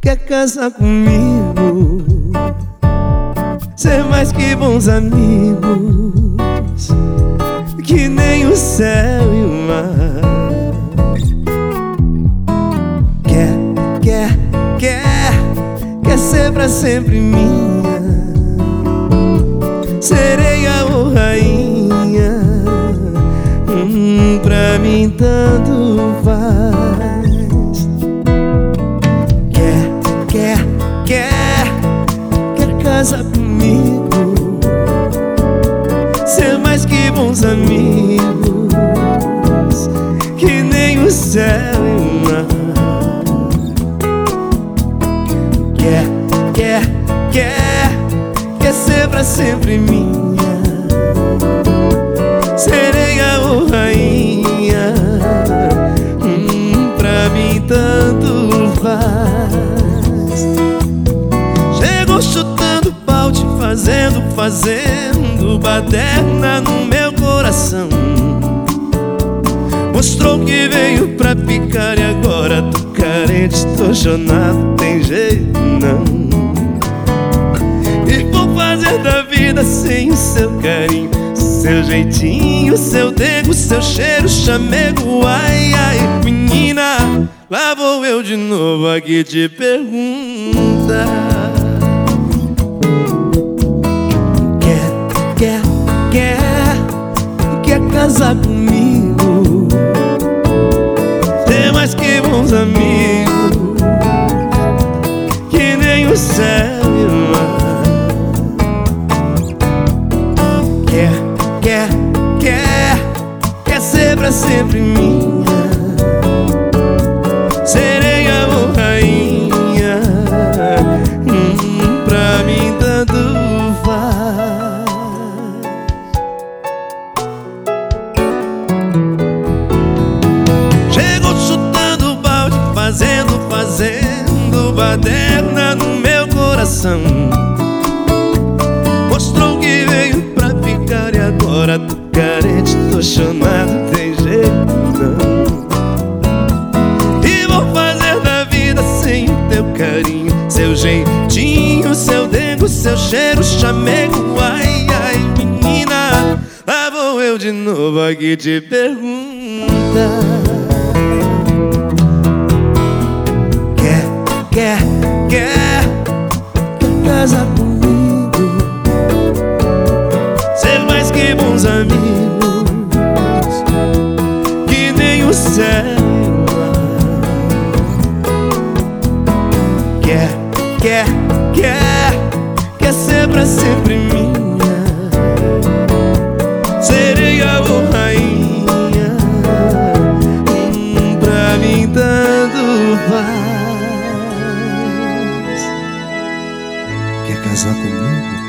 Quer casar comigo? Ser mais que bons amigos Que nem o céu e o mar Quer, quer, quer Quer ser pra sempre minha Bons amigos Que nem o céu e o mar. Quer, quer, quer Quer ser pra sempre minha Sereia ou rainha. Hum, Pra mim tanto faz. Chegou chutando fazendo, fazendo baderna no e agora tô carente, tô chonado, tem jeito não. E vou fazer da vida sem o seu carinho, seu jeitinho, seu dedo, seu cheiro, chamego, ai ai, menina. Lá vou eu de novo aqui te perguntar. casar comigo mais que bons amigos Que nem o céu e o mar. Quer, quer, quer Quer ser pra sempre minha. Sereia baderna no meu coração. Mostrou que veio pra ficar e agora tô carente, tô chonado, tem jeito não E vou fazer da vida sem o teu carinho Seu jeitinho, seu dedo, seu cheiro, chamego. Ai, ai, menina, lá vou eu de novo aqui te perguntar Quer, quer, quer, quer ser pra sempre minha. Sereia ou rainha hum, Pra mim tanto faz. Quer casar comigo?